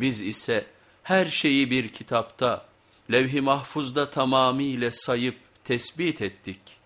Biz ise her şeyi bir kitapta, levh-i mahfuzda tamamiyle sayıp tespit ettik.''